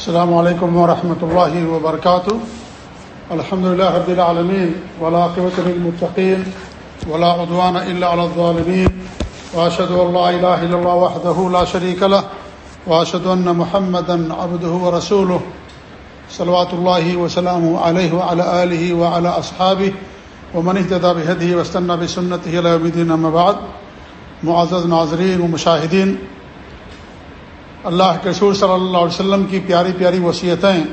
السلام علیکم ورحمۃ اللہ وبرکاتہ۔ الحمد لله رب العالمين ولا قوة للمتقين ولا عدوان إلا على الظالمين وأشهد أن لا إله إلا الله وحده لا شريك له وأشهد أن محمدا عبده ورسوله صلوات الله وسلامه عليه وعلى آله وعلى أصحابه ومن اهتدى بهديه واستنى بسنته إلى يوم الدين أما بعد۔ معزز ناظرین و اللہ کے رسول صلی اللہ علیہ وسلم کی پیاری پیاری وصیتیں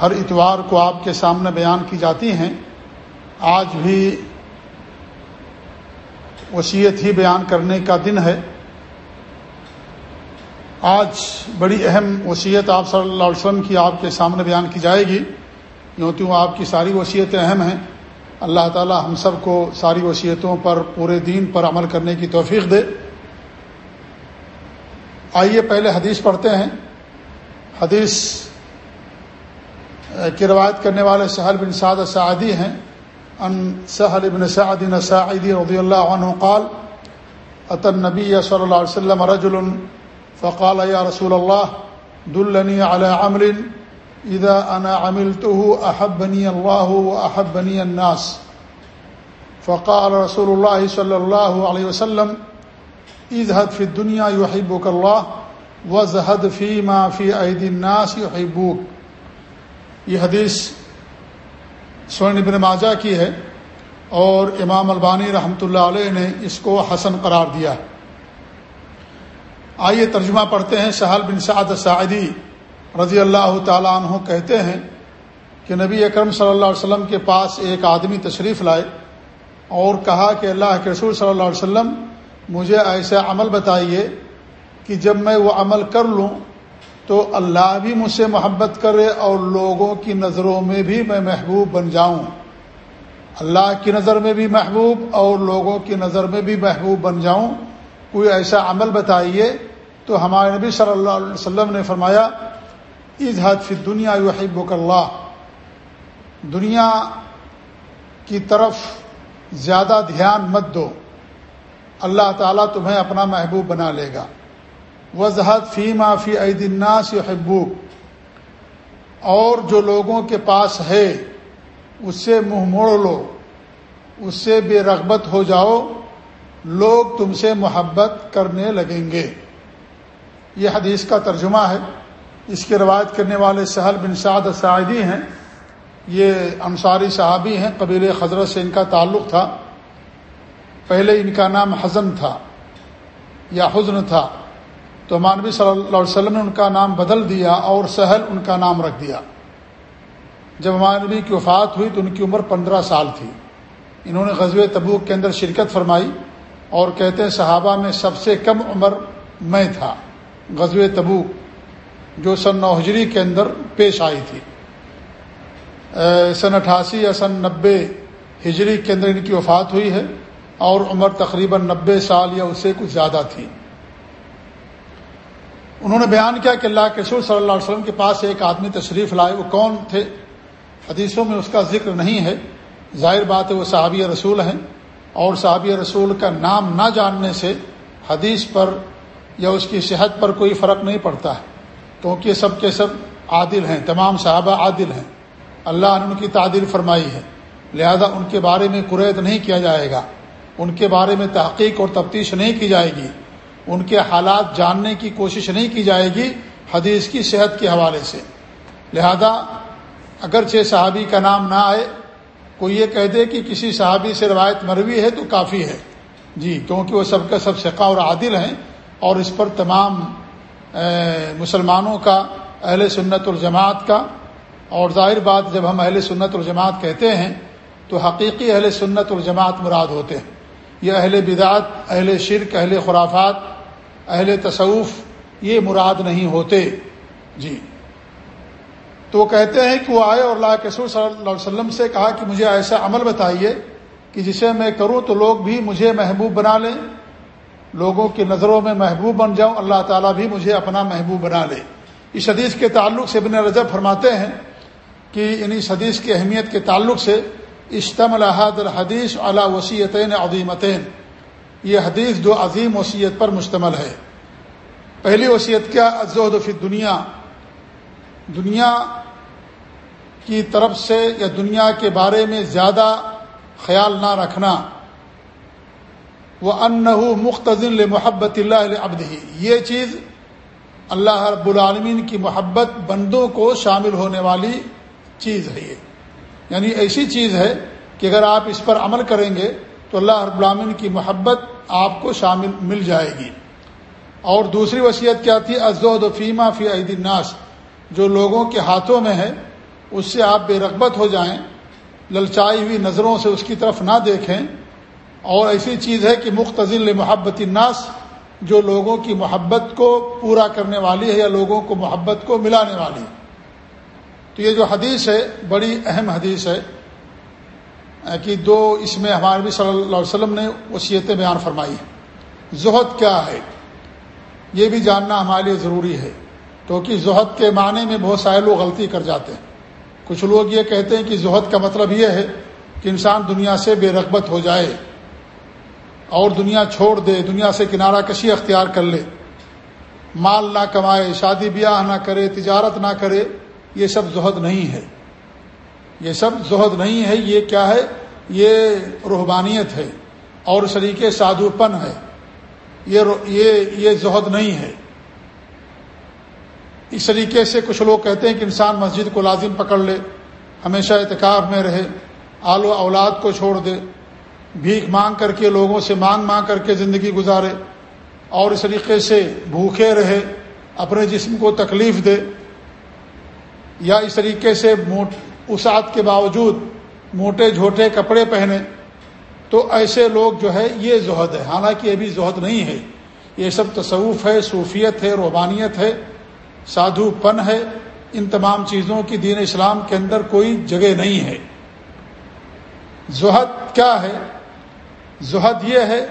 ہر اتوار کو آپ کے سامنے بیان کی جاتی ہیں۔ آج بھی وصیت ہی بیان کرنے کا دن ہے۔ آج بڑی اہم وصیت آپ صلی اللہ علیہ وسلم کی آپ کے سامنے بیان کی جائے گی۔ یوں تیوں آپ کی ساری وصیتیں اہم ہیں۔ اللہ تعالی ہم سب کو ساری وصیتوں پر پورے دین پر عمل کرنے کی توفیق دے۔ آئیے پہلے حدیث پڑھتے ہیں۔ حدیث کی روایت کرنے والے سہل بن سعد سعدی ہیں۔ ان سہل بن سعد سعدی رضی اللہ عنہ قال اتن نبی صلی اللہ علیہ وسلم رجل فقال یا رسول اللہ دلنی علی عمل اذا انا عملته احبني الله واحبني الناس. فقال رسول الله صلى الله عليه وسلم اذهب في الدنيا يحبك الله وزهد فيما في ايدي الناس يحبوك. یہ حدیث سورن ابن ماجہ کی ہے اور امام البانی رحمۃ اللہ علیہ نے اس کو حسن قرار دیا آئیے ترجمہ پڑھتے ہیں۔ سہل بن سعد سعدی رضی اللہ تعالیٰ عنہ کہتے ہیں کہ نبی اکرم صلی اللہ علیہ وسلم کے پاس ایک آدمی تشریف لائے اور کہا کہ اللہ کے رسول صلی اللہ علیہ وسلم مجھے ایسا عمل بتائیے کہ جب میں وہ عمل کر لوں تو اللہ بھی مجھ سے محبت کرے اور لوگوں کی نظروں میں بھی میں محبوب بن جاؤں۔ اللہ کی نظر میں بھی محبوب اور لوگوں کی نظر میں بھی محبوب بن جاؤں۔ کوئی ایسا عمل بتائیے تو ہمارے نبی صلی اللہ علیہ وسلم نے فرمایا اظہد فی دنیا یحبک اللہ۔ دنیا کی طرف زیادہ دھیان مت دو۔ اللہ تعالیٰ تمہیں اپنا محبوب بنا لے گا۔ وضحت فی ما فی عید الناس یحبوک اور جو لوگوں کے پاس ہے، اس سے منہ موڑ لو۔ اس سے بے رغبت ہو جاؤ۔ لوگ تم سے محبت کرنے لگیں گے۔ یہ حدیث کا ترجمہ ہے۔ اس کی روایت کرنے والے سہل بن سعد سعیدی ہیں۔ یہ انصاری صحابی ہیں۔ قبیل حضرت سے ان کا تعلق تھا۔ پہلے ان کا نام حزن تھا یا حزن تھا، تو مانوی صلی اللہ علیہ وسلم نے ان کا نام بدل دیا اور سہل ان کا نام رکھ دیا۔ جب مانوی کی وفات ہوئی تو ان کی عمر پندرہ سال تھی۔ انہوں نے غزوہ تبوک کے اندر شرکت فرمائی اور کہتے ہیں صحابہ میں سب سے کم عمر میں تھا۔ غزوہ تبوک جو سن نو ہجری کے اندر پیش آئی تھی۔ سن اٹھاسی یا سن نبے ہجری کے اندر ان کی وفات ہوئی ہے۔ اور عمر تقریباً نبے سال یا اس سے کچھ زیادہ تھی۔ انہوں نے بیان کیا کہ اللہ کے رسول صلی اللہ علیہ وسلم کے پاس ایک آدمی تشریف لائے۔ وہ کون تھے؟ حدیثوں میں اس کا ذکر نہیں ہے۔ ظاہر بات ہے وہ صحابی رسول ہیں۔ اور صحابی رسول کا نام نہ جاننے سے حدیث پر یا اس کی صحت پر کوئی فرق نہیں پڑتا ہے۔ کیونکہ سب کے سب عادل ہیں۔ تمام صحابہ عادل ہیں۔ اللہ نے ان کی تعدل فرمائی ہے۔ لہذا ان کے بارے میں قریت نہیں کیا جائے گا۔ ان کے بارے میں تحقیق اور تفتیش نہیں کی جائے گی۔ ان کے حالات جاننے کی کوشش نہیں کی جائے گی حدیث کی صحت کے حوالے سے۔ لہذا اگرچہ صحابی کا نام نہ آئے، کوئی یہ کہہ دے کہ کسی صحابی سے روایت مروی ہے تو کافی ہے۔ جی کیونکہ وہ سب کا سب شقا اور عادل ہیں اور اس پر تمام مسلمانوں کا، اہل سنت الجماعت کا۔ اور ظاہر بات، جب ہم اہل سنت الجماعت کہتے ہیں تو حقیقی اہل سنت الجماعت مراد ہوتے ہیں۔ یہ اہل بدعت، اہل شرک، اہل خرافات، اہل تصوف، یہ مراد نہیں ہوتے۔ جی۔ تو وہ کہتے ہیں کہ وہ آئے اور اللہ کے سور صلی اللہ علیہ وسلم سے کہا کہ مجھے ایسا عمل بتائیے کہ جسے میں کروں تو لوگ بھی مجھے محبوب بنا لیں۔ لوگوں کی نظروں میں محبوب بن جاؤں، اللہ تعالیٰ بھی مجھے اپنا محبوب بنا لے۔ اس حدیث کے تعلق سے ابن رجب فرماتے ہیں کہ ان اس حدیث کی اہمیت کے تعلق سے اشتم الحد الحدیث علی وسیعتین عظیمتین یہ حدیث دو عظیم وصیت پر مشتمل ہے۔ پہلی وصیت کیا؟ ازہد فی دنیا دنیا کی طرف سے یا دنیا کے بارے میں زیادہ خیال نہ رکھنا۔ وہ ان مختصل محبت اللہ ابد ہی یہ چیز اللہ رب العالمین کی محبت بندوں کو شامل ہونے والی چیز ہے یہ۔ یعنی ایسی چیز ہے کہ اگر آپ اس پر عمل کریں گے تو اللہ رب العالمین کی محبت آپ کو شامل مل جائے گی۔ اور دوسری وصیت کیا تھی؟ ازود و فیمہ فی عید الناس۔ جو لوگوں کے ہاتھوں میں ہے، اس سے آپ بے رغبت ہو جائیں، للچائی ہوئی نظروں سے اس کی طرف نہ دیکھیں۔ اور ایسی چیز ہے کہ مختصل محبت الناس، جو لوگوں کی محبت کو پورا کرنے والی ہے یا لوگوں کو محبت کو ملانے والی ہے۔ تو یہ جو حدیث ہے، بڑی اہم حدیث ہے کہ دو اس میں ہمارے بھی صلی اللہ علیہ وسلم نے وصیتیں بیان فرمائی ہے زہد کیا ہے؟ یہ بھی جاننا ہمارے لیے ضروری ہے، کیونکہ زہد کے معنی میں بہت سارے لوگ غلطی کر جاتے ہیں۔ کچھ لوگ یہ کہتے ہیں کہ زہد کا مطلب یہ ہے کہ انسان دنیا سے بے رغبت ہو جائے، اور دنیا چھوڑ دے، دنیا سے کنارہ کشی اختیار کر لے۔ مال نہ کمائے، شادی بیاہ نہ کرے، تجارت نہ کرے یہ سب زہد نہیں ہے۔ یہ سب زہد نہیں ہے، یہ کیا ہے؟ یہ روحبانیت ہے اور شریک سادھو پن ہے۔ یہ یہ زہد نہیں ہے۔ اس طریقے سے کچھ لوگ کہتے ہیں کہ انسان مسجد کو لازم پکڑ لے، ہمیشہ اعتکاب میں رہے، آل و اولاد کو چھوڑ دے، بھیک مانگ کر کے لوگوں سے مانگ مانگ کر کے زندگی گزارے اور اس طریقے سے بھوکے رہے، اپنے جسم کو تکلیف دے۔ یا اس طریقے سے اسات کے باوجود موٹے جھوٹے کپڑے پہنے، تو ایسے لوگ جو ہے یہ زہد ہے۔ حالانکہ یہ بھی زہد نہیں ہے۔ یہ سب تصوف ہے، صوفیت ہے روبانیت ہے، سادھو پن ہے۔ ان تمام چیزوں کی دین اسلام کے اندر کوئی جگہ نہیں ہے۔ زہد کیا ہے؟ زہد یہ ہے،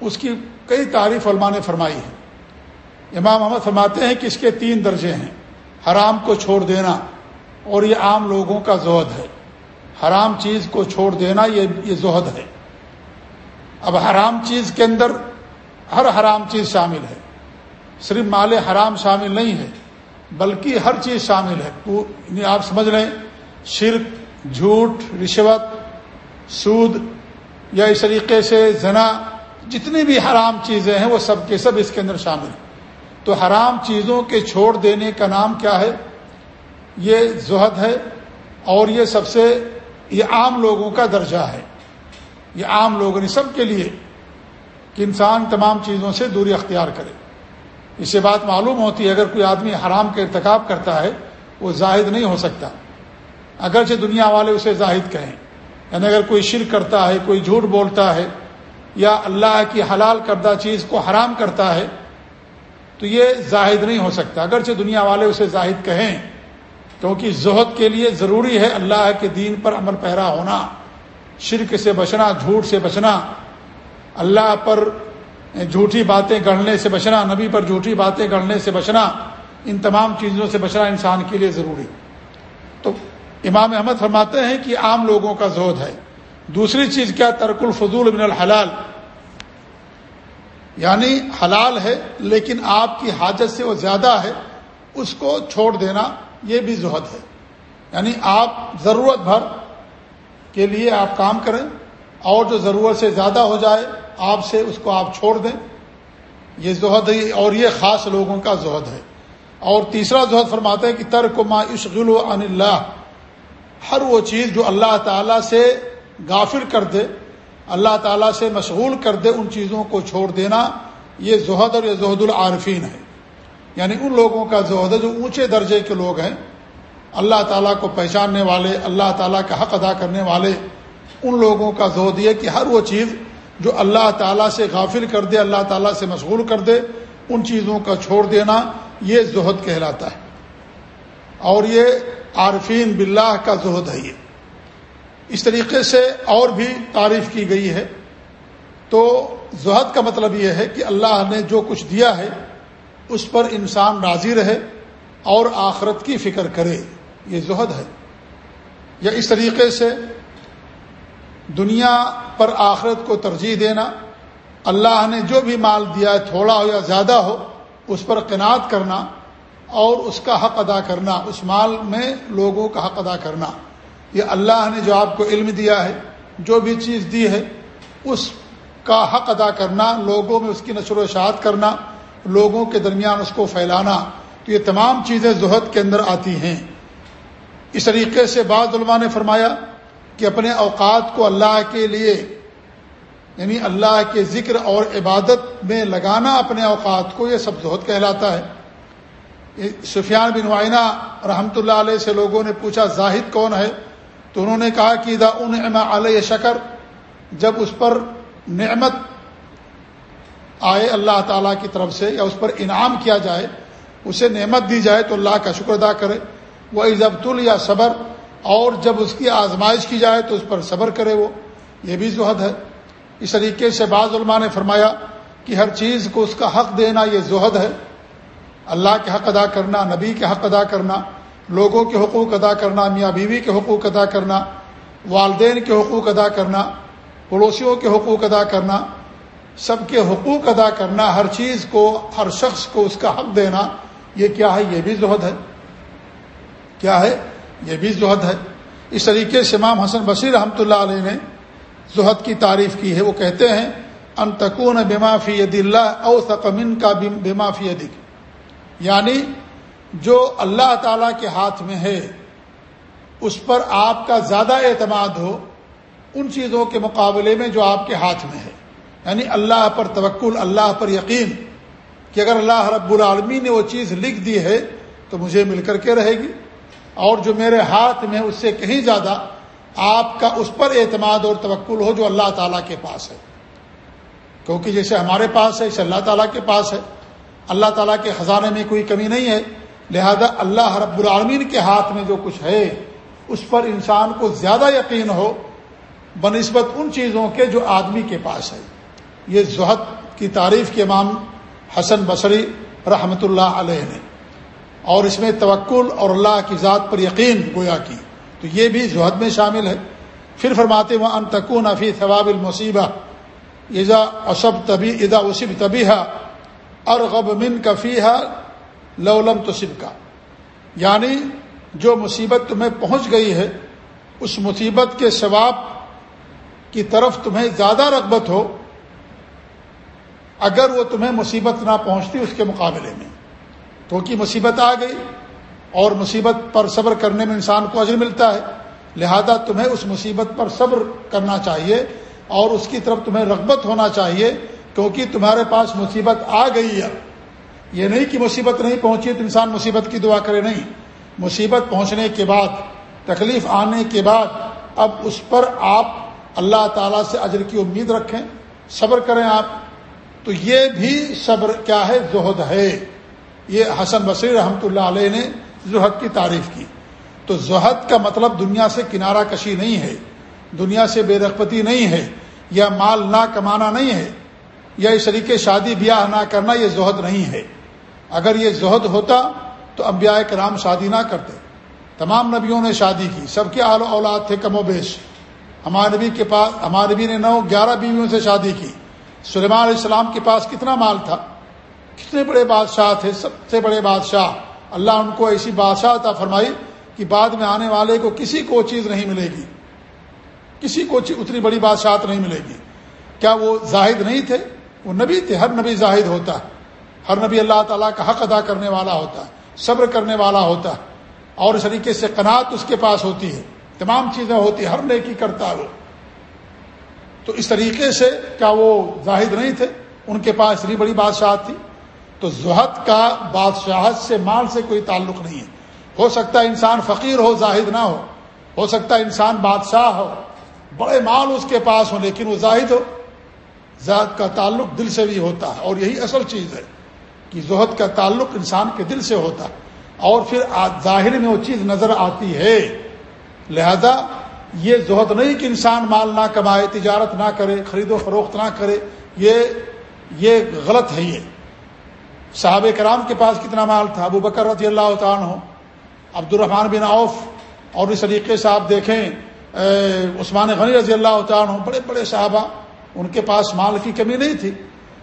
اس کی کئی تعریف علماء نے فرمائی ہے۔ امام محمد فرماتے ہیں کہ اس کے تین درجے ہیں۔ حرام کو چھوڑ دینا اور یہ عام لوگوں کا زہد ہے۔ حرام چیز کو چھوڑ دینا یہ یہ زہد ہے۔ اب حرام چیز کے اندر ہر حرام چیز شامل ہے۔ صرف مال حرام شامل نہیں ہے، بلکہ ہر چیز شامل ہے۔ یعنی آپ سمجھ لیں، شرک، جھوٹ، رشوت، سود یا اس طریقے سے زنا، جتنی بھی حرام چیزیں ہیں، وہ سب کے سب اس کے اندر شامل ہیں۔ تو حرام چیزوں کے چھوڑ دینے کا نام کیا ہے؟ یہ زہد ہے اور یہ سب سے یہ عام لوگوں کا درجہ ہے۔ یہ عام لوگوں نے یعنی سب کے لیے کہ انسان تمام چیزوں سے دوری اختیار کرے۔ اس سے بات معلوم ہوتی ہے، اگر کوئی آدمی حرام کا ارتکاب کرتا ہے، وہ زاہد نہیں ہو سکتا۔ اگرچہ دنیا والے اسے زاہد کہیں یعنی اگر کوئی شرک کرتا ہے، کوئی جھوٹ بولتا ہے یا اللہ کی حلال کردہ چیز کو حرام کرتا ہے تو یہ زاہد نہیں ہو سکتا۔ اگرچہ دنیا والے اسے زاہد کہیں، کیونکہ زہد کے لیے ضروری ہے اللہ کے دین پر عمل پیرا ہونا، شرک سے بچنا، جھوٹ سے بچنا، اللہ پر جھوٹی باتیں گڑھنے سے بچنا، نبی پر جھوٹی باتیں گڑھنے سے بچنا، ان تمام چیزوں سے بچنا انسان کے لیے ضروری۔ تو امام احمد فرماتے ہیں کہ عام لوگوں کا زہد ہے۔ دوسری چیز کیا؟ ترک الفضول من الحلال۔ یعنی حلال ہے لیکن آپ کی حاجت سے وہ زیادہ ہے، اس کو چھوڑ دینا یہ بھی زہد ہے۔ یعنی آپ ضرورت بھر کے لیے آپ کام کریں، اور جو ضرورت سے زیادہ ہو جائے، آپ سے اس کو آپ چھوڑ دیں۔ یہ زہد ہے، اور یہ خاص لوگوں کا زہد ہے۔ اور تیسرا زہد فرماتے ہیں کہ ترک ما عشغل و ان اللہ، ہر وہ چیز جو اللہ تعالیٰ سے غافر کر دے اللہ تعالیٰ سے مشغول کر دے ان چیزوں کو چھوڑ دینا، یہ زہد اور یہ زہد العارفین ہے۔ یعنی ان لوگوں کا زہد جو اونچے درجے کے لوگ ہیں۔ اللہ تعالیٰ کو پہچاننے والے، اللہ تعالیٰ کا حق ادا کرنے والے ان لوگوں کا زہد یہ کہ ہر وہ چیز جو اللہ تعالیٰ سے غافل کر دے، اللہ تعالیٰ سے مشغول کر دے، ان چیزوں کا چھوڑ دینا، یہ زہد کہلاتا ہے۔ اور یہ عارفین باللہ کا زہد ہے یہ۔ اس طریقے سے اور بھی تعریف کی گئی ہے۔ تو زہد کا مطلب یہ ہے کہ اللہ نے جو کچھ دیا ہے، اس پر انسان راضی رہے اور آخرت کی فکر کرے۔ یہ زہد ہے۔ یا اس طریقے سے دنیا پر آخرت کو ترجیح دینا، اللہ نے جو بھی مال دیا ہے، تھوڑا ہو یا زیادہ ہو، اس پر قناعت کرنا اور اس کا حق ادا کرنا، اس مال میں لوگوں کا حق ادا کرنا۔ یہ اللہ نے جو آپ کو علم دیا ہے، جو بھی چیز دی ہے، اس کا حق ادا کرنا، لوگوں میں اس کی نشر و اشاعت کرنا، لوگوں کے درمیان اس کو پھیلانا، تو یہ تمام چیزیں زہد کے اندر آتی ہیں۔ اس طریقے سے بعض علماء نے فرمایا کہ اپنے اوقات کو اللہ کے لیے یعنی اللہ کے ذکر اور عبادت میں لگانا اپنے اوقات کو، یہ سب زہد کہلاتا ہے۔ سفیان بن وائنا رحمۃ اللہ علیہ سے لوگوں نے پوچھا، زاہد کون ہے؟ تو انہوں نے کہا کہ دا ان علیہ شکر، جب اس پر نعمت آئے اللہ تعالیٰ کی طرف سے یا اس پر انعام کیا جائے، اسے نعمت دی جائے تو اللہ کا شکر ادا کرے۔ وہ عزبت یا صبر، اور جب اس کی آزمائش کی جائے تو اس پر صبر کرے وہ۔ یہ بھی زہد ہے۔ اس طریقے سے بعض علماء نے فرمایا کہ ہر چیز کو اس کا حق دینا یہ زہد ہے۔ اللہ کے حق ادا کرنا، نبی کے حق ادا کرنا لوگوں کے حقوق ادا کرنا، میاں بیوی کے حقوق ادا کرنا، والدین کے حقوق ادا کرنا، پڑوسیوں کے حقوق ادا کرنا، سب کے حقوق ادا کرنا، ہر چیز کو، ہر شخص کو اس کا حق دینا، یہ کیا ہے؟ یہ بھی زہد ہے۔ کیا ہے؟ یہ بھی زہد ہے۔ اس طریقے سے امام حسن بصیر رحمۃ اللہ علیہ نے زہد کی تعریف کی ہے۔ وہ کہتے ہیں انتقون بیما فی ید اللہ او تقمن کا بیما فی ادک یعنی جو اللہ تعالی کے ہاتھ میں ہے، اس پر آپ کا زیادہ اعتماد ہو ان چیزوں کے مقابلے میں جو آپ کے ہاتھ میں ہے۔ یعنی اللہ پر توکل، اللہ پر یقین کہ اگر اللہ رب العالمی نے وہ چیز لکھ دی ہے تو مجھے مل کر کے رہے گی۔ اور جو میرے ہاتھ میں اس سے کہیں زیادہ آپ کا اس پر اعتماد اور توکل ہو جو اللہ تعالیٰ کے پاس ہے۔ کیونکہ جیسے ہمارے پاس ہے، اسے اللہ تعالیٰ کے پاس ہے۔ اللہ تعالیٰ کے خزانے میں کوئی کمی نہیں ہے۔ لہذا اللہ رب العالمین کے ہاتھ میں جو کچھ ہے، اس پر انسان کو زیادہ یقین ہو، بنسبت ان چیزوں کے جو آدمی کے پاس ہے۔ یہ زہد کی تعریف کے امام حسن بصری رحمۃ اللہ علیہ نے۔ اور اس میں توکل اور اللہ کی ذات پر یقین گویا کی۔ تو یہ بھی زہد میں شامل ہے۔ پھر فرماتے وہ ان تکون افی ثواب المصیبہ ایزا اصب طبی ادا وصب طبی ارغب من کفی ہے لولم تصب کا۔ یعنی جو مصیبت تمہیں پہنچ گئی ہے، اس مصیبت کے ثواب کی طرف تمہیں زیادہ رغبت ہو، اگر وہ تمہیں مصیبت نہ پہنچتی اس کے مقابلے میں۔ کیونکہ مصیبت آ گئی، اور مصیبت پر صبر کرنے میں انسان کو اجر ملتا ہے۔ لہذا تمہیں اس مصیبت پر صبر کرنا چاہیے، اور اس کی طرف تمہیں رغبت ہونا چاہیے، کیونکہ تمہارے پاس مصیبت آ گئی ہے۔ یہ نہیں کہ مصیبت نہیں پہنچی تو انسان مصیبت کی دعا کرے، نہیں۔ مصیبت پہنچنے کے بعد، تکلیف آنے کے بعد، اب اس پر آپ اللہ تعالیٰ سے اجر کی امید رکھیں، صبر کریں آپ۔ تو یہ بھی صبر کیا ہے؟ زہد ہے۔ یہ حسن بصیر رحمۃ اللہ علیہ نے زہد کی تعریف کی۔ تو زہد کا مطلب دنیا سے کنارہ کشی نہیں ہے، دنیا سے بے رغبتی نہیں ہے، یا مال نہ کمانا نہیں ہے، یا اس طریقے شادی بیاہ نہ کرنا یہ زہد نہیں ہے۔ اگر یہ زہد ہوتا تو انبیاء کرام شادی نہ کرتے۔ تمام نبیوں نے شادی کی، سب کے آل اولاد تھے کم و بیش۔ ہمارے نبی کے پاس، ہمارے نبی نے نو گیارہ بیویوں سے شادی کی۔ سلیمان علیہ السلام کے پاس کتنا مال تھا؟ کتنے بڑے بادشاہ تھے؟ سب سے بڑے بادشاہ۔ اللہ ان کو ایسی بادشاہ تھا فرمائی کہ بعد میں آنے والے کو کسی کو چیز نہیں ملے گی۔ کسی کو چیز، اتنی بڑی بادشاہت نہیں ملے گی۔ کیا وہ زاہد نہیں تھے؟ وہ نبی تھے، ہر نبی زاہد ہوتا ہے۔ ہر نبی اللہ تعالیٰ کا حق ادا کرنے والا ہوتا ہے، صبر کرنے والا ہوتا ہے، اور اس طریقے سے قناعت اس کے پاس ہوتی ہے۔ تمام چیزیں ہوتی، ہر نیکی کرتا ہے وہ۔ تو اس طریقے سے کیا وہ زاہد نہیں تھے؟ ان کے پاس اتنی بڑی بادشاہت تھی۔ تو زہد کا بادشاہت سے مال سے کوئی تعلق نہیں ہے۔ ہو سکتا ہے انسان فقیر ہو، زاہد نہ ہو۔ ہو سکتا ہے انسان بادشاہ ہو۔ بڑے مال اس کے پاس ہو لیکن وہ زاہد ہو۔ زہد کا تعلق دل سے بھی ہوتا ہے، اور یہی اصل چیز ہے۔ کہ زہد کا تعلق انسان کے دل سے ہوتا ہے اور پھر ظاہر میں وہ چیز نظر آتی ہے۔ لہذا یہ زہد نہیں کہ انسان مال نہ کمائے، تجارت نہ کرے، خرید و فروخت نہ کرے، یہ یہ غلط ہے یہ۔ صحابہ کرام کے پاس کتنا مال تھا؟ ابو بکر رضی اللہ تعالیٰ ہو عبد الرحمٰن بن عوف اور اس طریقے سے آپ دیکھیں عثمان غنی رضی اللہ تعالیٰ ہوں بڑے بڑے صحابہ، ان کے پاس مال کی کمی نہیں تھی۔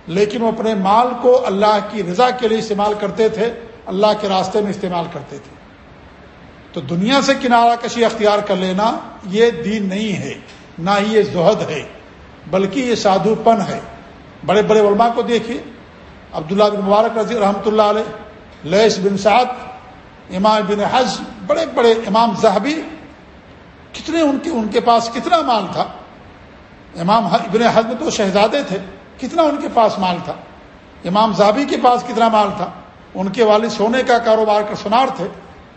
لیکن وہ اپنے مال کو اللہ کی رضا کے لیے استعمال کرتے تھے، اللہ کے راستے میں استعمال کرتے تھے۔ تو دنیا سے کنارہ کشی اختیار کر لینا یہ دین نہیں ہے، نہ ہی یہ زہد ہے، بلکہ یہ سادھو پن ہے۔ بڑے بڑے علماء کو دیکھیے، عبداللہ بن مبارک رضی رحمۃ اللہ علیہ لیس بن سعد، امام بن حج بڑے بڑے امام زہبی کتنے ان کے ان کے پاس کتنا مال تھا؟ امام ابن حزم تو شہزادے تھے۔ کتنا ان کے پاس مال تھا؟ امام زابی کے پاس کتنا مال تھا؟ ان کے والد سونے کا کاروبار کا سنار تھے،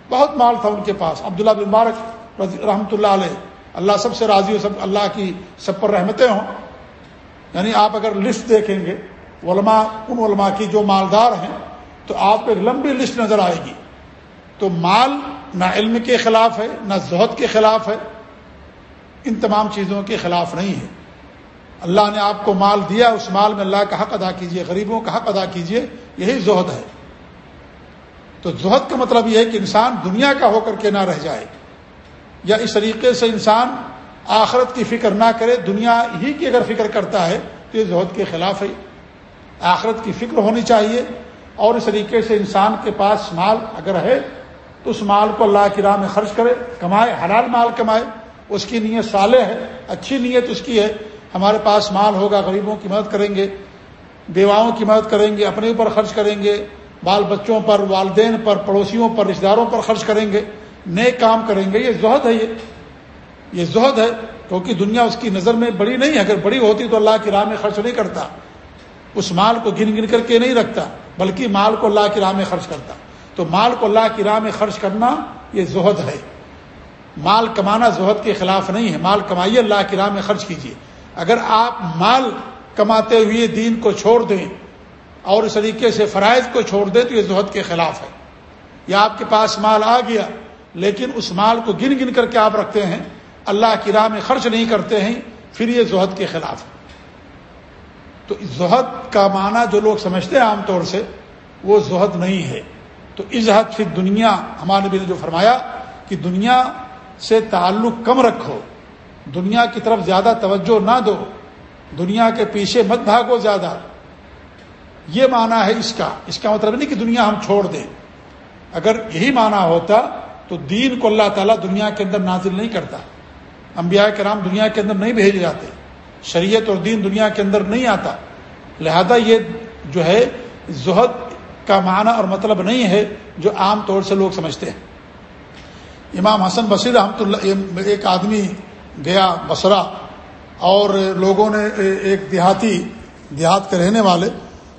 بہت مال تھا ان کے پاس۔ عبداللہ بن مبارک رحمۃ اللہ علیہ، اللہ سب سے راضی ہو سب اللہ کی سب پر رحمتیں ہوں۔ یعنی آپ اگر لسٹ دیکھیں گے، علماء ان علماء کی جو مالدار ہیں، تو آپ کو ایک لمبی لسٹ نظر آئے گی۔ تو مال نہ علم کے خلاف ہے، نہ زہد کے خلاف ہے، ان تمام چیزوں کے خلاف نہیں ہے۔ اللہ نے آپ کو مال دیا، اس مال میں اللہ کا حق ادا کیجیے غریبوں کا حق ادا کیجیے یہی زہد ہے۔ تو زہد کا مطلب یہ ہے کہ انسان دنیا کا ہو کر کے نہ رہ جائے، یا اس طریقے سے انسان آخرت کی فکر نہ کرے، دنیا ہی کی اگر فکر کرتا ہے تو یہ زہد کے خلاف ہے۔ آخرت کی فکر ہونی چاہیے اور اس طریقے سے انسان کے پاس مال اگر ہے تو اس مال کو اللہ کی راہ میں خرچ کرے، کمائے، حلال مال کمائے۔ اس کی نیت صالح ہے، اچھی نیت اس کی ہے ہمارے پاس مال ہوگا، غریبوں کی مدد کریں گے، بیواؤں کی مدد کریں گے، اپنے اوپر خرچ کریں گے، بال بچوں پر، والدین پر، پڑوسیوں پر رشتے داروں پر خرچ کریں گے نئے کام کریں گے، یہ زہد ہے، یہ یہ زہد ہے، کیونکہ دنیا اس کی نظر میں بڑی نہیں ہے، اگر بڑی ہوتی تو اللہ کی راہ میں خرچ نہیں کرتا، اس مال کو گن گن کر کے نہیں رکھتا، بلکہ مال کو اللہ کی راہ میں خرچ کرتا۔ تو مال کو اللہ کی راہ میں خرچ کرنا یہ زہد ہے۔ مال کمانا زہد کے خلاف نہیں ہے، مال کمائیے، اللہ کی راہ میں خرچ کیجیے۔ اگر آپ مال کماتے ہوئے دین کو چھوڑ دیں اور اس طریقے سے فرائض کو چھوڑ دیں تو یہ زہد کے خلاف ہے۔ یا آپ کے پاس مال آ گیا، لیکن اس مال کو گن گن کر کے آپ رکھتے ہیں، اللہ کی راہ میں خرچ نہیں کرتے ہیں، پھر یہ زہد کے خلاف ہے۔ تو زہد کا معنی جو لوگ سمجھتے ہیں عام طور سے، وہ زہد نہیں ہے۔ تو عزت پھر دنیا ہمارے نبی نے جو فرمایا کہ دنیا سے تعلق کم رکھو۔ دنیا کی طرف زیادہ توجہ نہ دو، دنیا کے پیچھے مت بھاگو زیادہ۔ یہ معنی ہے اس کا۔ اس کا مطلب نہیں کہ دنیا ہم چھوڑ دیں۔ اگر یہی معنی ہوتا تو دین کو اللہ تعالیٰ دنیا کے اندر نازل نہیں کرتا۔ انبیاء کرام دنیا کے اندر نہیں بھیجے جاتے۔ شریعت اور دین دنیا کے اندر نہیں آتا۔ لہذا یہ جو ہے، زہد کا معنی اور مطلب نہیں ہے جو عام طور سے لوگ سمجھتے ہیں۔ امام حسن بصیر رحمۃ اللہ، ایک آدمی گیا بسرا اور لوگوں نے ایک دیہاتی دیہات کے رہنے والے،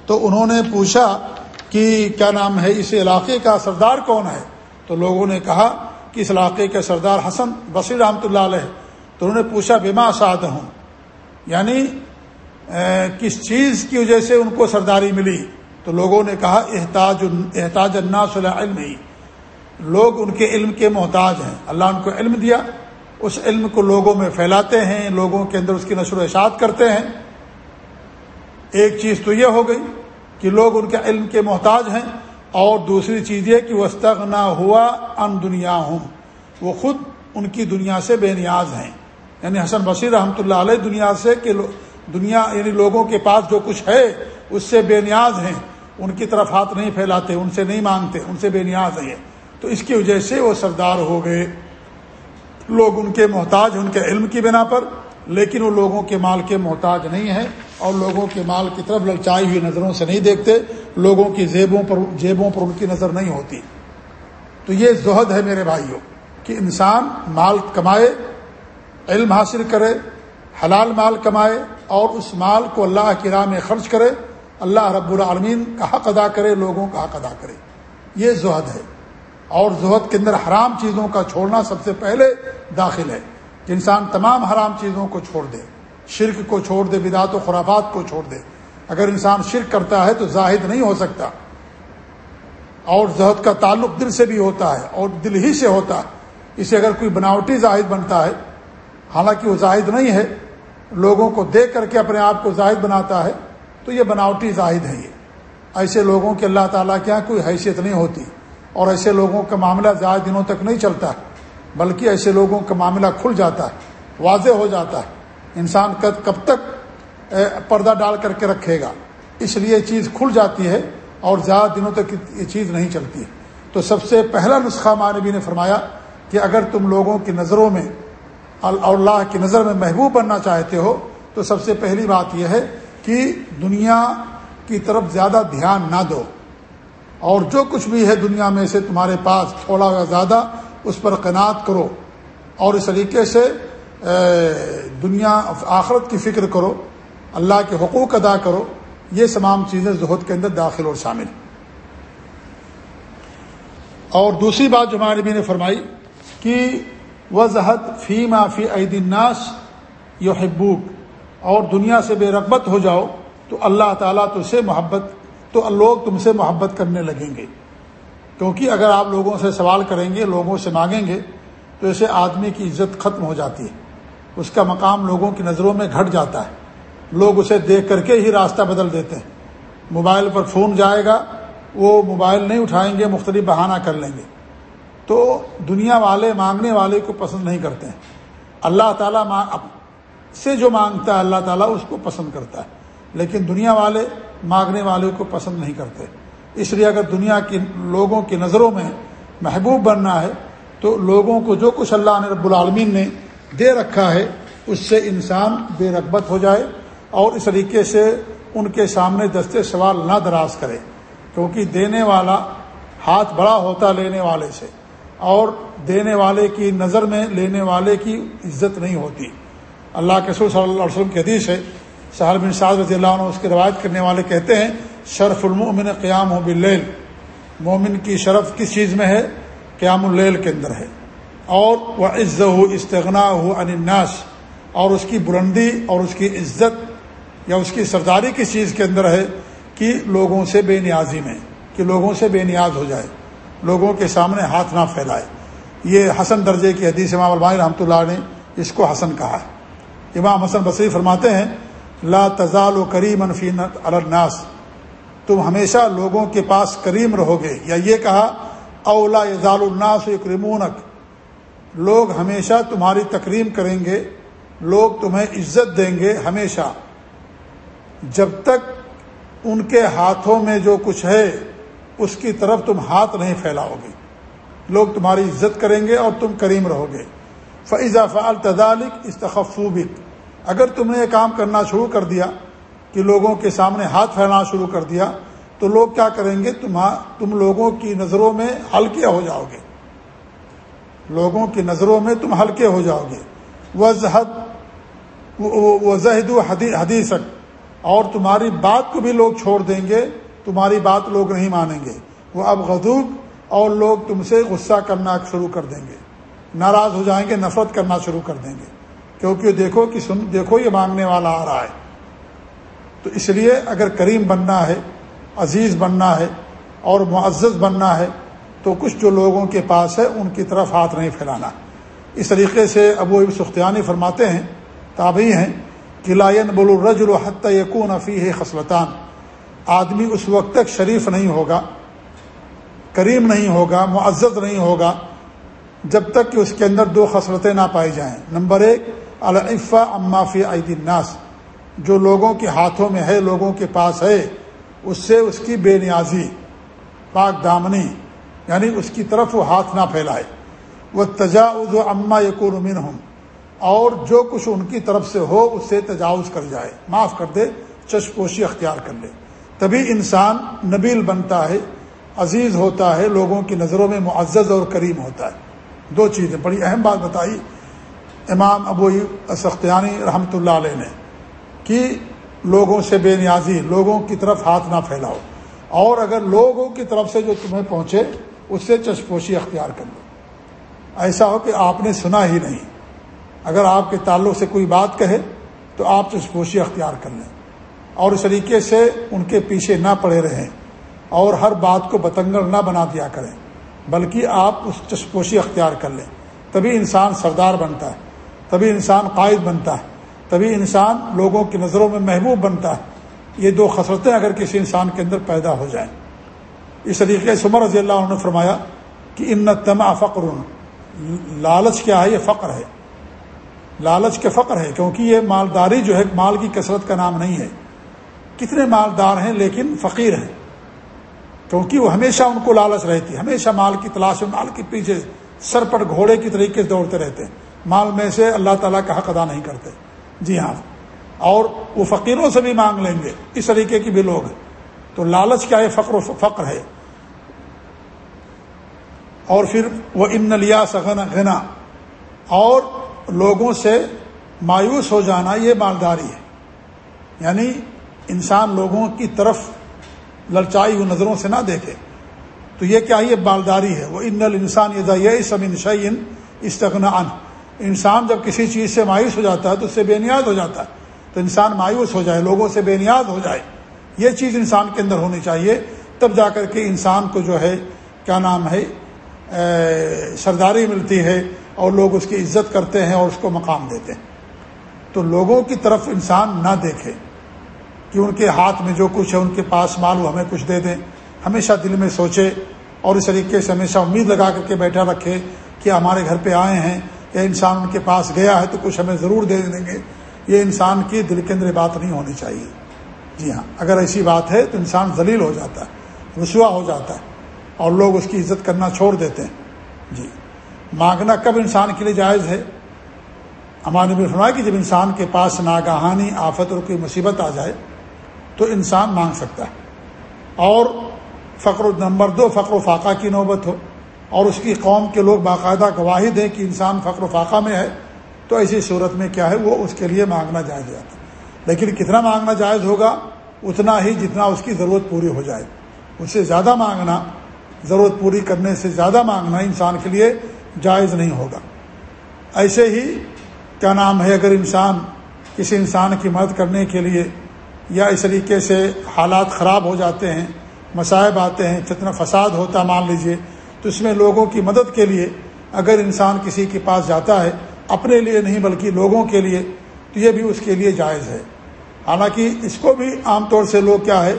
تو انہوں نے پوچھا کہ کیا نام ہے، اس علاقے کا سردار کون ہے؟ تو لوگوں نے کہا کہ اس علاقے کے سردار حسن بصیر رحمۃ اللہ علیہ۔ تو انہوں نے پوچھا بیما سعد ہوں؟ یعنی کس چیز کی وجہ سے ان کو سرداری ملی؟ تو لوگوں نے کہا، احتاج احتاج الناس علم ہی۔ لوگ ان کے علم کے محتاج ہیں۔ اللہ ان کو علم دیا۔ اس علم کو لوگوں میں پھیلاتے ہیں، لوگوں کے اندر اس کی نشر و اشاعت کرتے ہیں۔ ایک چیز تو یہ ہو گئی کہ لوگ ان کے علم کے محتاج ہیں اور دوسری چیز یہ کہ وہ نہ ہوا ان دنیا ہوں وہ خود ان کی دنیا سے بے نیاز ہیں۔ یعنی حسن بصیر رحمۃ اللہ علیہ دنیا سے کہ دنیا یعنی لوگوں کے پاس جو کچھ ہے، اس سے بے نیاز ہیں۔ ان کی طرف ہاتھ نہیں پھیلاتے، ان سے نہیں مانگتے، ان سے بے نیاز ہیں تو اس کی وجہ سے وہ سردار ہو گئے۔ لوگ ان کے محتاج، ان کے علم کی بنا پر، لیکن وہ لوگوں کے مال کے محتاج نہیں ہیں اور لوگوں کے مال کی طرف للچائی ہوئی نظروں سے نہیں دیکھتے، لوگوں کی زیبوں پر، جیبوں پر ان کی نظر نہیں ہوتی۔ تو یہ زہد ہے میرے بھائیوں کہ انسان مال کمائے، علم حاصل کرے، حلال مال کمائے اور اس مال کو اللہ کی راہ میں خرچ کرے۔ اللہ رب العالمین کا حق ادا کرے، لوگوں کا حق ادا کرے۔ یہ زہد ہے۔ اور زہد کے اندر حرام چیزوں کا چھوڑنا سب سے پہلے داخل ہے کہ انسان تمام حرام چیزوں کو چھوڑ دے، شرک کو چھوڑ دے بدعت و خرافات کو چھوڑ دے۔ اگر انسان شرک کرتا ہے تو زاہد نہیں ہو سکتا۔ اور زہد کا تعلق دل سے بھی ہوتا ہے اور دل ہی سے ہوتا ہے۔ اسے اگر کوئی بناوٹی زاہد بنتا ہے، حالانکہ وہ زاہد نہیں ہے، لوگوں کو دیکھ کر کے اپنے آپ کو زاہد بناتا ہے، تو یہ بناوٹی زاہد ہے یہ۔ ایسے لوگوں کے اللہ تعالیٰ کے یہاں کوئی حیثیت نہیں ہوتی۔ اور ایسے لوگوں کا معاملہ زیادہ دنوں تک نہیں چلتا، بلکہ ایسے لوگوں کا معاملہ کھل جاتا ہے، واضح ہو جاتا ہے۔ انسان کب تک پردہ ڈال کر کے رکھے گا۔ اس لیے چیز کھل جاتی ہے اور زیادہ دنوں تک یہ چیز نہیں چلتی۔ تو سب سے پہلا نسخہ مانبی نے فرمایا کہ اگر تم لوگوں کی نظروں میں اللہ کی نظر میں محبوب بننا چاہتے ہو، تو سب سے پہلی بات یہ ہے کہ دنیا کی طرف زیادہ دھیان نہ دو۔ اور جو کچھ بھی ہے دنیا میں سے تمہارے پاس تھوڑا یا زیادہ، اس پر قناعت کرو اور اس طریقے سے دنیا، آخرت کی فکر کرو، اللہ کے حقوق ادا کرو، یہ تمام چیزیں زہد کے اندر داخل اور شامل اور دوسری بات جو ہمارے نبی نے فرمائی کہ وہ زہد فی فی عید الناس یو اور دنیا سے بے رغبت ہو جاؤ تو اللہ تعالیٰ تو سے محبت تو لوگ تم سے محبت کرنے لگیں گے۔ کیونکہ اگر آپ لوگوں سے سوال کریں گے، لوگوں سے مانگیں گے، تو اسے آدمی کی عزت ختم ہو جاتی ہے۔ اس کا مقام لوگوں کی نظروں میں گھٹ جاتا ہے۔ لوگ اسے دیکھ کر کے ہی راستہ بدل دیتے ہیں۔ موبائل پر فون جائے گا، وہ موبائل نہیں اٹھائیں گے، مختلف بہانہ کر لیں گے۔ تو دنیا والے مانگنے والے کو پسند نہیں کرتے ہیں۔ اللہ تعالیٰ سے جو مانگتا ہے، اللہ تعالیٰ اس کو پسند کرتا ہے۔ لیکن دنیا والے مانگنے والے کو پسند نہیں کرتے۔ اس لیے اگر دنیا کی لوگوں کی نظروں میں محبوب بننا ہے، تو لوگوں کو جو کچھ اللہ نے رب العالمین نے دے رکھا ہے، اس سے انسان بے رغبت ہو جائے اور اس طریقے سے ان کے سامنے دستے سوال نہ دراز کرے۔ کیونکہ دینے والا ہاتھ بڑا ہوتا لینے والے سے، اور دینے والے کی نظر میں لینے والے کی عزت نہیں ہوتی۔ اللہ کے سور صلی اللہ علیہ وسلم کی حدیث ہے سہل بن سعد رضی اللہ عنہ اس کی روایت کرنے والے کہتے ہیں، شرف المومن قیام ہو بلیل مومن کی شرف کس چیز میں ہے؟ قیام اللیل کے اندر ہے۔ اور وہ عز ہو استغنا ہو اناس اور اس کی بلندی اور اس کی عزت یا اس کی سرداری کس چیز کے اندر ہے؟ کہ لوگوں سے بے نیازی میں، کہ لوگوں سے بے نیاز ہو جائے۔ لوگوں کے سامنے ہاتھ نہ پھیلائے۔ یہ حسن درجے کی حدیث امام البانی رحمۃ اللہ نے اس کو حسن کہا ہے۔ امام حسن بصری فرماتے ہیں لا تزال و کریم انفینت الناس۔ تم ہمیشہ لوگوں کے پاس کریم رہو گے یا یہ کہا، اولا یزال الناس اکرمونک لوگ ہمیشہ تمہاری تکریم کریں گے۔ لوگ تمہیں عزت دیں گے ہمیشہ۔ جب تک ان کے ہاتھوں میں جو کچھ ہے، اس کی طرف تم ہاتھ نہیں پھیلاؤ گے لوگ تمہاری عزت کریں گے اور تم کریم رہو گے فعض فعال تدالک استخفوبک اگر تم نے یہ کام کرنا شروع کر دیا کہ لوگوں کے سامنے ہاتھ پھیلانا شروع کر دیا، تو لوگ کیا کریں گے؟ تم تم لوگوں کی نظروں میں ہلکے ہو جاؤ گے۔ لوگوں کی نظروں میں تم ہلکے ہو جاؤ گے۔ وزہد حدیث اور تمہاری بات کو بھی لوگ چھوڑ دیں گے، تمہاری بات لوگ نہیں مانیں گے۔ وہ اب غدوب اور لوگ تم سے غصہ کرنا شروع کر دیں گے۔ ناراض ہو جائیں گے، نفرت کرنا شروع کر دیں گے۔ کیونکہ دیکھو کہ سن دیکھو یہ مانگنے والا آ رہا ہے۔ تو اس لیے اگر کریم بننا ہے، عزیز بننا ہے اور معزز بننا ہے، تو کچھ جو لوگوں کے پاس ہے، ان کی طرف ہاتھ نہیں پھیلانا۔ اس طریقے سے ابو اب سختیانی فرماتے ہیں، تابعی ہیں، کہ لائن بول الرج الحت یقون افی ہے آدمی اس وقت تک شریف نہیں ہوگا، کریم نہیں ہوگا، معزز نہیں ہوگا، جب تک کہ اس کے اندر دو خصلتیں نہ پائی جائیں۔ نمبر ایک الفا امافی عید الناس۔ جو لوگوں کے ہاتھوں میں ہے، لوگوں کے پاس ہے، اس سے اس کی بے نیازی، پاک دامنی یعنی اس کی طرف وہ ہاتھ نہ پھیلائے۔ وہ تجاوز و اما یقون امین ہوں اور جو کچھ ان کی طرف سے ہو، اس سے تجاوز کر جائے۔ معاف کر دے چشپوشی اختیار کر لے۔ تبھی انسان نبیل بنتا ہے، عزیز ہوتا ہے، لوگوں کی نظروں میں معزز اور کریم ہوتا ہے۔ دو چیزیں، بڑی اہم بات بتائی۔ امام ابو سختیانی رحمۃ اللہ علیہ نے کہ لوگوں سے بے نیازی، لوگوں کی طرف ہاتھ نہ پھیلاؤ۔ اور اگر لوگوں کی طرف سے جو تمہیں پہنچے، اس سے چشپوشی اختیار کر لو۔ ایسا ہو کہ آپ نے سنا ہی نہیں۔ اگر آپ کے تعلق سے کوئی بات کہے، تو آپ چشپوشی اختیار کر لیں۔ اور اس طریقے سے ان کے پیچھے نہ پڑے رہیں۔ اور ہر بات کو بتنگڑ نہ بنا دیا کریں۔ بلکہ آپ اس چشپوشی اختیار کر لیں۔ تبھی انسان سردار بنتا ہے۔ تبھی انسان قائد بنتا ہے، تبھی انسان لوگوں کی نظروں میں محبوب بنتا ہے۔ یہ دو خسرتیں اگر کسی انسان کے اندر پیدا ہو جائیں۔ اس طریقے سے عمر رضی اللہ عنہ نے فرمایا کہ ان تما فقر، لالچ کیا ہے؟ یہ فقر ہے۔ لالچ کے فقر ہے، کیونکہ یہ مالداری جو ہے، مال کی کثرت کا نام نہیں ہے۔ کتنے مالدار ہیں لیکن فقیر ہیں۔ کیونکہ وہ ہمیشہ ان کو لالچ رہتی ہمیشہ مال کی تلاش میں مال کے پیچھے سر پر گھوڑے کی طریقے سے دوڑتے رہتے ہیں۔ مال میں سے اللہ تعالیٰ کا حق ادا نہیں کرتے۔ جی ہاں۔ اور وہ فقیروں سے بھی مانگ لیں گے۔ اس طریقے کی بھی لوگ ہیں۔ تو لالچ کیا ہے؟ فقر و فقر ہے۔ اور پھر وہ ان لیا سغن غنا۔ اور لوگوں سے مایوس ہو جانا یہ مالداری ہے۔ یعنی انسان لوگوں کی طرف للچائی ہوئی نظروں سے نہ دیکھے۔ تو یہ کیا یہ بالداری ہے۔ وہ ان انسان یہ سب انشین استغنا ان انسان جب کسی چیز سے مایوس ہو جاتا ہے تو اس سے بے نیاز ہو جاتا ہے۔ تو انسان مایوس ہو جائے، لوگوں سے بے نیاز ہو جائے۔ یہ چیز انسان کے اندر ہونی چاہیے۔ تب جا کر کے انسان کو جو ہے، کیا نام ہے سرداری ملتی ہے اور لوگ اس کی عزت کرتے ہیں اور اس کو مقام دیتے ہیں۔ تو لوگوں کی طرف انسان نہ دیکھے کہ ان کے ہاتھ میں جو کچھ ہے، ان کے پاس مال وہ ہمیں کچھ دے دیں۔ ہمیشہ دل میں سوچے اور اس طریقے سے ہمیشہ امید لگا کر کے بیٹھا رکھے کہ ہمارے گھر پہ آئے ہیں۔ یا انسان ان کے پاس گیا ہے تو کچھ ہمیں ضرور دے دیں گے۔ یہ انسان کی دل کے اندر بات نہیں ہونی چاہیے۔ جی ہاں اگر ایسی بات ہے تو انسان ذلیل ہو جاتا ہے، رسوا ہو جاتا ہے اور لوگ اس کی عزت کرنا چھوڑ دیتے ہیں۔ جی مانگنا کب انسان کے لیے جائز ہے؟ ہمارے بھی فرمایا کہ جب انسان کے پاس ناگہانی، آفت اور کوئی مصیبت آ جائے تو انسان مانگ سکتا ہے۔ اور فقر نمبر دو، فقر و فاقہ کی نوبت ہو۔ اور اس کی قوم کے لوگ باقاعدہ گواہی دیں کہ انسان فقر و فاقہ میں ہے، تو ایسی صورت میں کیا ہے؟ وہ اس کے لیے مانگنا جائز جاتا ہے۔ لیکن کتنا مانگنا جائز ہوگا، اتنا ہی جتنا اس کی ضرورت پوری ہو جائے۔ اس سے زیادہ مانگنا، ضرورت پوری کرنے سے زیادہ مانگنا انسان کے لیے جائز نہیں ہوگا۔ ایسے ہی کیا نام ہے، اگر انسان کسی انسان کی مدد کرنے کے لیے یا اس طریقے سے حالات خراب ہو جاتے ہیں، مصائب آتے ہیں، فتنہ فساد ہوتا مان لیجیے تو اس میں لوگوں کی مدد کے لیے اگر انسان کسی کے پاس جاتا ہے، اپنے لیے نہیں بلکہ لوگوں کے لیے، تو یہ بھی اس کے لیے جائز ہے۔ حالانکہ اس کو بھی عام طور سے لوگ کیا ہے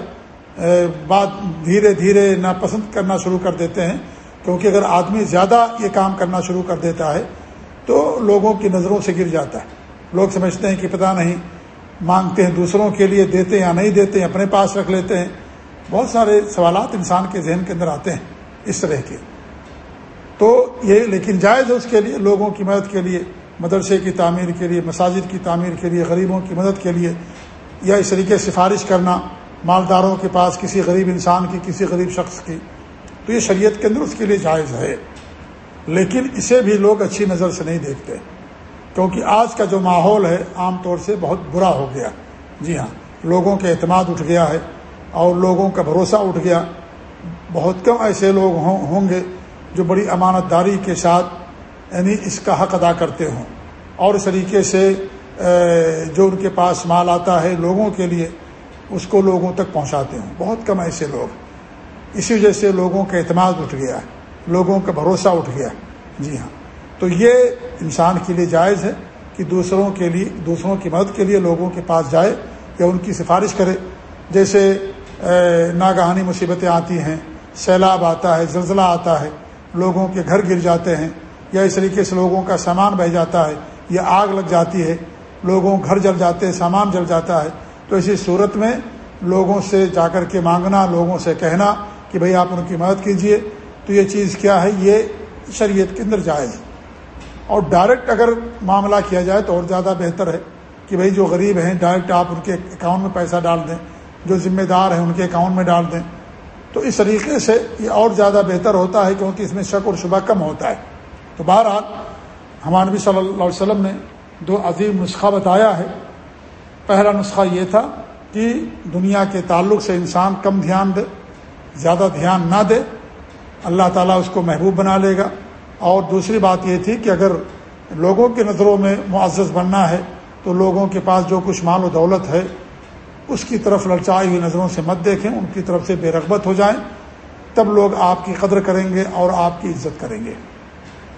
بات دھیرے دھیرے ناپسند کرنا شروع کر دیتے ہیں۔ کیونکہ اگر آدمی زیادہ یہ کام کرنا شروع کر دیتا ہے، تو لوگوں کی نظروں سے گر جاتا ہے۔ لوگ سمجھتے ہیں کہ پتہ نہیں مانگتے ہیں دوسروں کے لیے، دیتے یا نہیں دیتے ہیں اپنے پاس رکھ لیتے ہیں۔ بہت سارے سوالات انسان کے ذہن کے اندر آتے ہیں اس طرح کے۔ تو یہ لیکن جائز ہے اس کے لیے، لوگوں کی مدد کے لیے، مدرسے کی تعمیر کے لیے، مساجد کی تعمیر کے لیے، غریبوں کی مدد کے لیے یا اس طریقے سفارش کرنا، مالداروں کے پاس کسی غریب انسان کی، کسی غریب شخص کی، تو یہ شریعت کے اندر اس کے لیے جائز ہے۔ لیکن اسے بھی لوگ اچھی نظر سے نہیں دیکھتے، کیونکہ آج کا جو ماحول ہے عام طور سے بہت برا ہو گیا۔ جی ہاں لوگوں کے اعتماد اٹھ گیا ہے اور لوگوں کا بھروسہ اٹھ گیا۔ بہت کم ایسے لوگ ہوں گے جو بڑی امانت داری کے ساتھ یعنی اس کا حق ادا کرتے ہوں۔ اور اس طریقے سے جو ان کے پاس مال آتا ہے لوگوں کے لیے، اس کو لوگوں تک پہنچاتے ہوں۔ بہت کم ایسے لوگ۔ اسی وجہ سے لوگوں کا اعتماد اٹھ گیا ہے۔ لوگوں کا بھروسہ اٹھ گیا جی ہاں۔ تو یہ انسان کے لیے جائز ہے کہ دوسروں کے لیے، دوسروں کی مدد کے لیے لوگوں کے پاس جائے یا ان کی سفارش کرے۔ جیسے ناگہانی مصیبتیں آتی ہیں، سیلاب آتا ہے، زلزلہ آتا ہے۔ لوگوں کے گھر گر جاتے ہیں یا اس طریقے سے لوگوں کا سامان بہ جاتا ہے یا آگ لگ جاتی ہے، لوگوں گھر جل جاتے ہیں، سامان جل جاتا ہے۔ تو اسی صورت میں لوگوں سے جا کر کے مانگنا، لوگوں سے کہنا کہ بھئی آپ ان کی مدد کیجیے۔ تو یہ چیز کیا ہے؟ یہ شریعت کے اندر جائز اور ڈائریکٹ اگر معاملہ کیا جائے تو اور زیادہ بہتر ہے کہ بھئی جو غریب ہیں، ڈائریکٹ آپ ان کے اکاؤنٹ میں پیسہ ڈال دیں، جو ذمہ دار ہیں، ان کے اکاؤنٹ میں ڈال دیں۔ تو اس طریقے سے یہ اور زیادہ بہتر ہوتا ہے کیونکہ اس میں شک اور شبہ کم ہوتا ہے۔ تو بہرحال، ہمارے نبی صلی اللہ علیہ وسلم نے دو عظیم نسخہ بتایا ہے۔ پہلا نسخہ یہ تھا کہ دنیا کے تعلق سے انسان کم دھیان دے، زیادہ دھیان نہ دے، اللہ تعالیٰ اس کو محبوب بنا لے گا۔ اور دوسری بات یہ تھی کہ اگر لوگوں کی نظروں میں معزز بننا ہے، تو لوگوں کے پاس جو کچھ مال و دولت ہے اس کی طرف للچائی ہوئی نظروں سے مت دیکھیں، ان کی طرف سے بے رغبت ہو جائیں۔ تب لوگ آپ کی قدر کریں گے اور آپ کی عزت کریں گے۔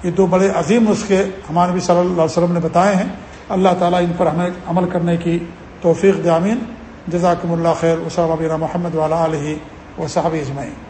یہ دو بڑے عظیم نسخے ہمارے نبی صلی اللہ علیہ وسلم نے بتائے ہیں۔ اللہ تعالیٰ ان پر ہمیں عمل کرنے کی توفیق دامین جزاکم اللہ خیر۔ وصحب محمد والا علیہ و صحاب اجمعین۔